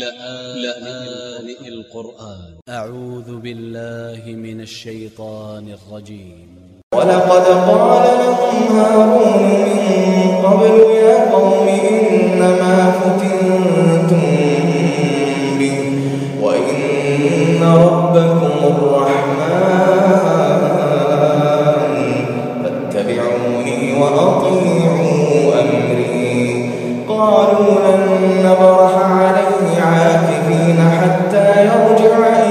لآن القرآن. أ ع و ذ ب ا ل ل ه من ا ل ش ي ط ا ن ا ل ج ي م ولقد قال لهم هارون من قبل يا قوم إنما فتنتم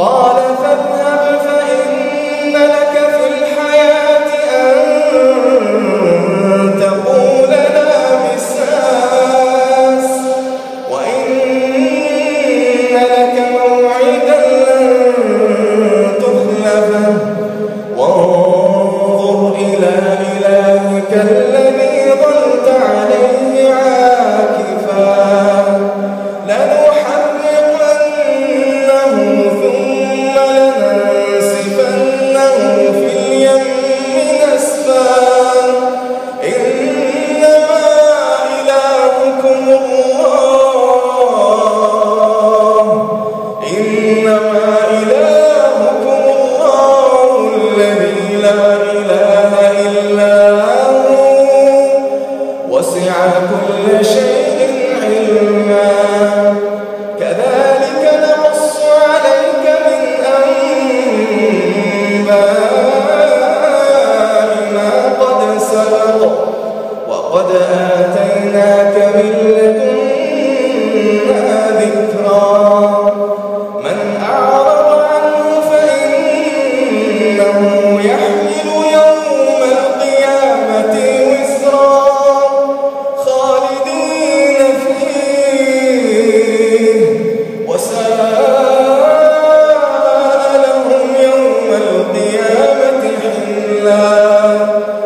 قال Krishna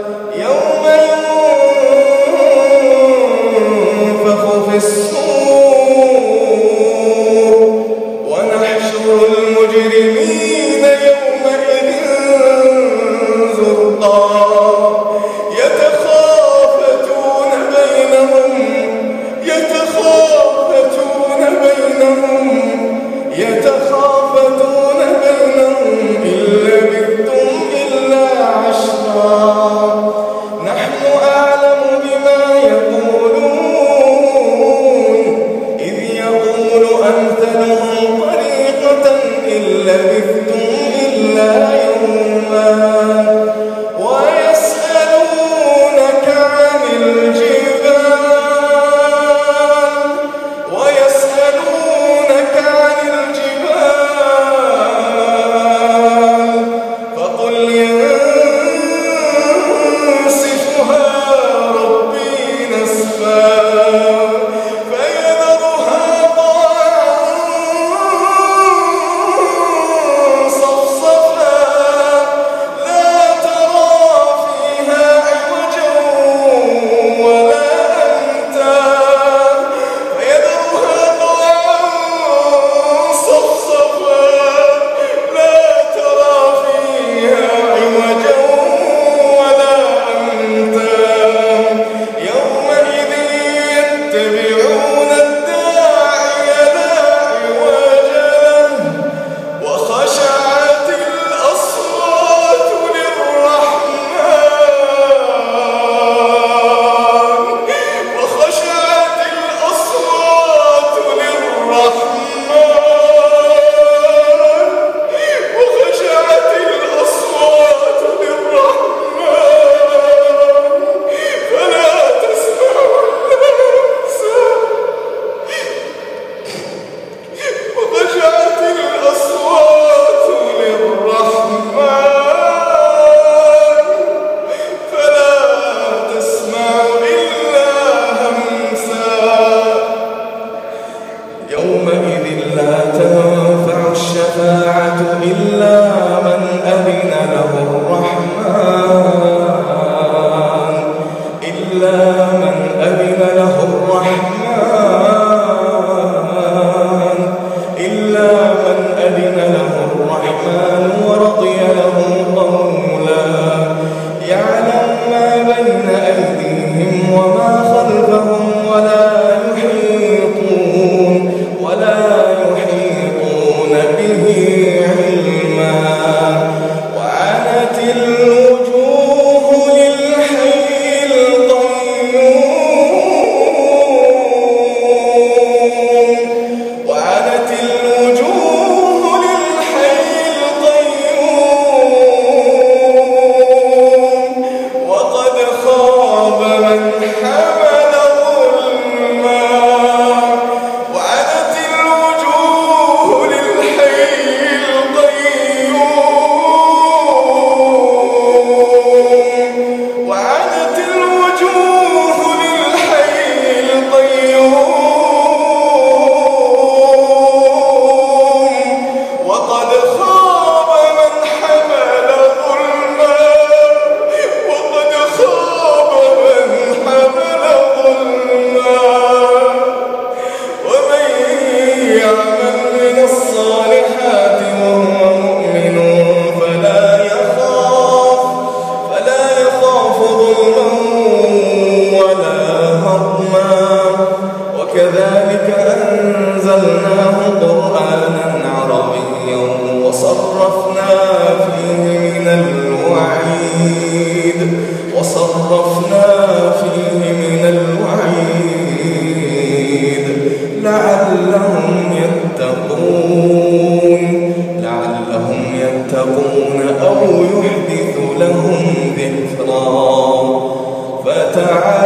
أعلم بما يقول يومئذ لا تنفع الشفاعة إلا من أذن له الرحمن. إلا من أذن له الرحمن.